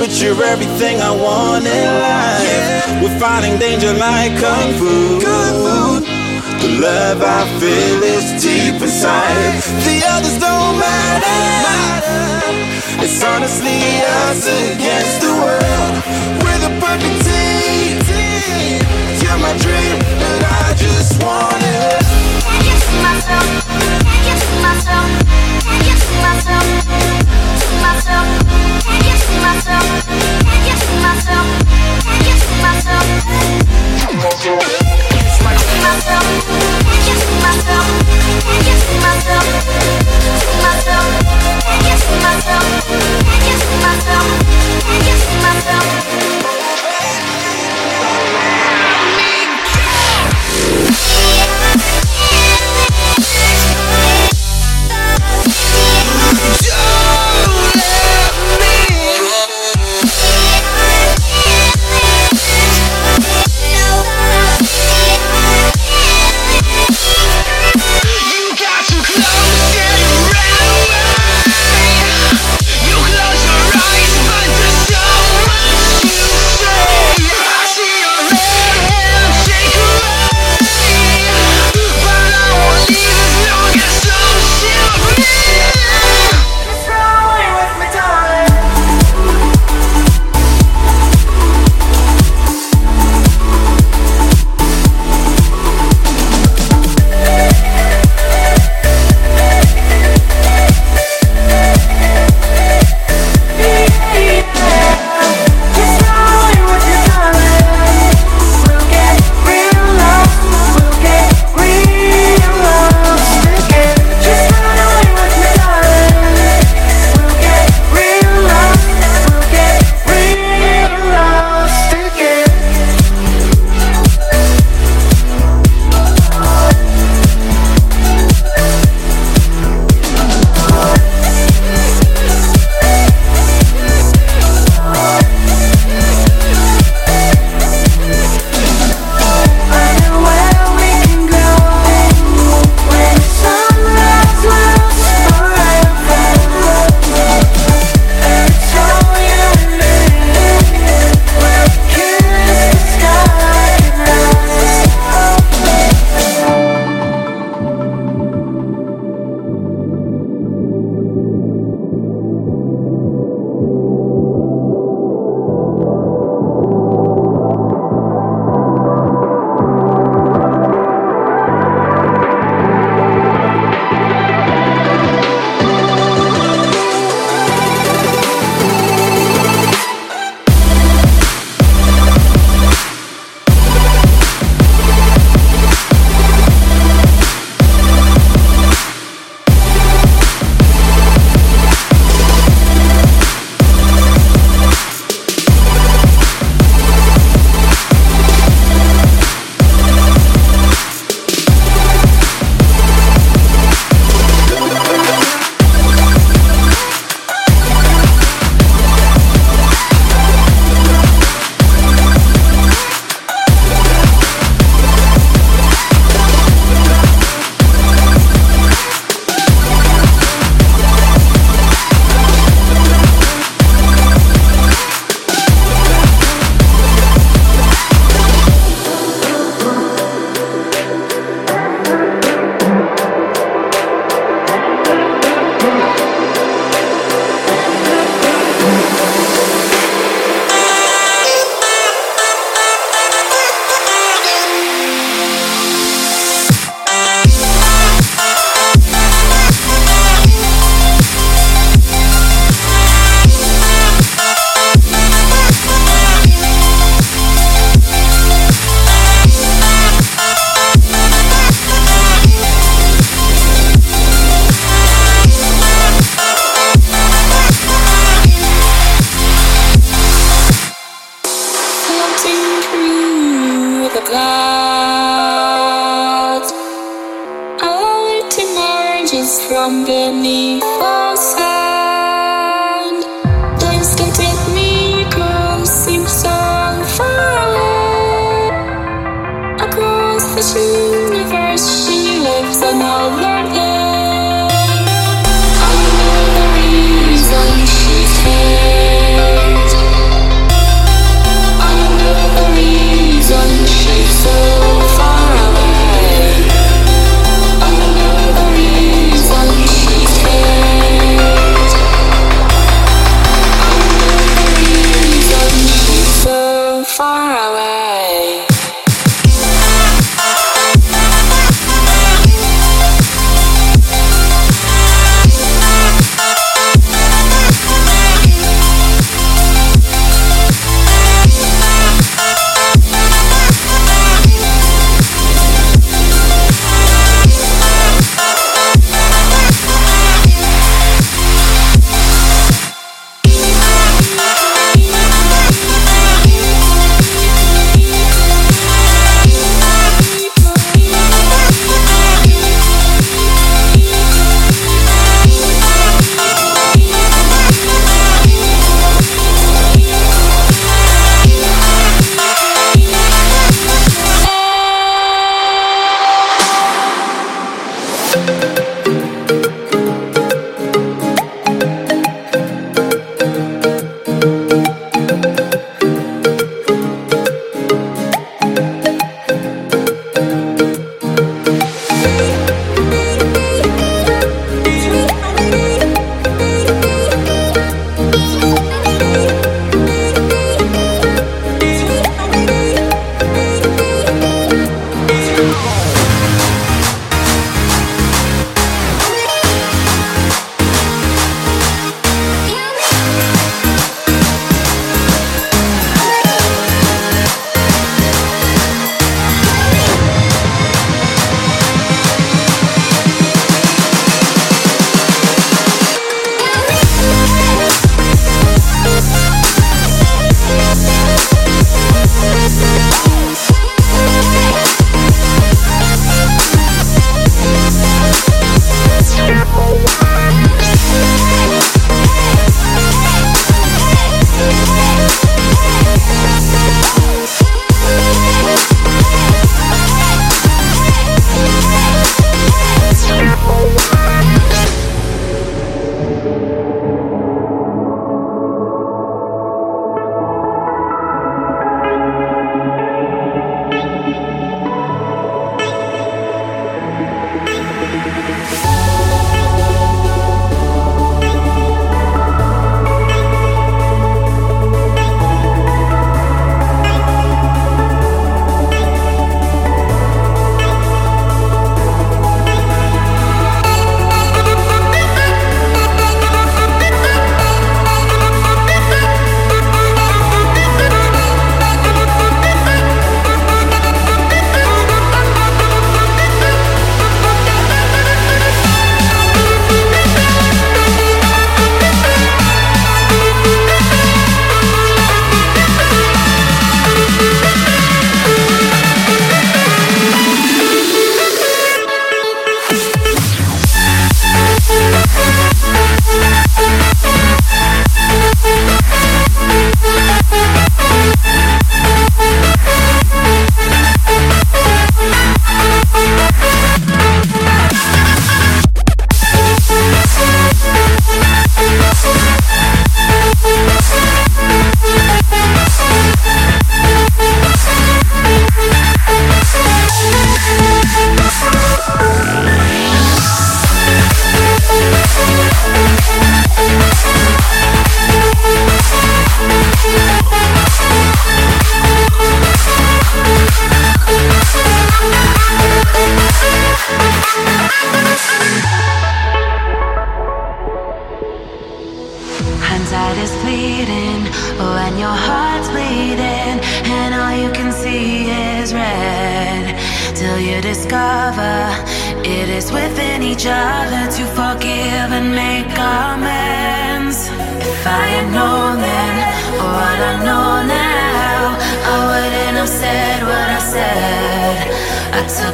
But you're everything I want in life. Yeah. We're fighting danger like kung fu. Kung fu. The love I feel is deep inside. The others don't matter. It's honestly us against the world. We're the perfect team. You're my dream, and I just want it. Can you see myself? Can you see myself? You see myself? See myself? Can you see myself? from the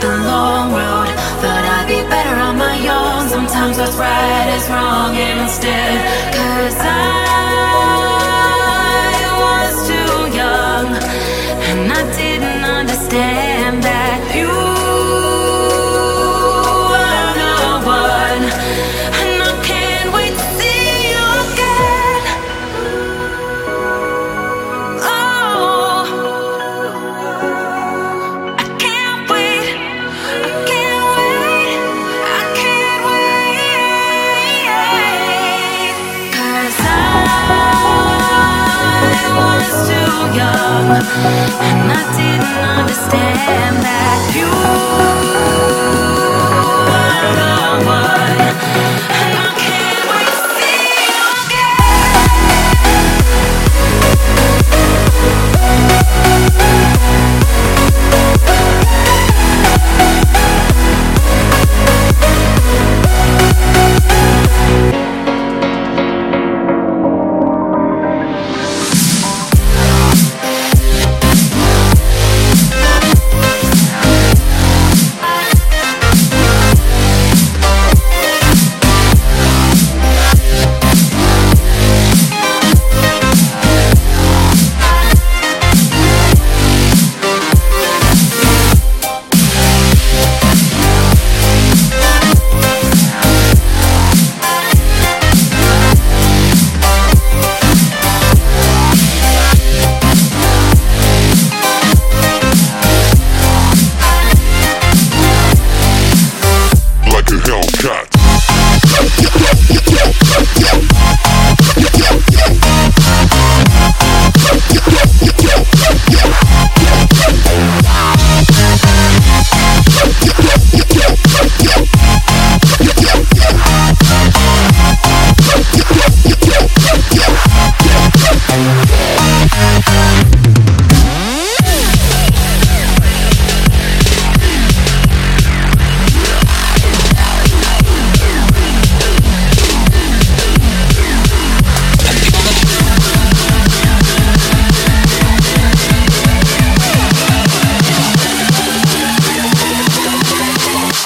the long road, thought I'd be better on my own. Sometimes what's right is wrong and instead, cause I. and I didn't understand that you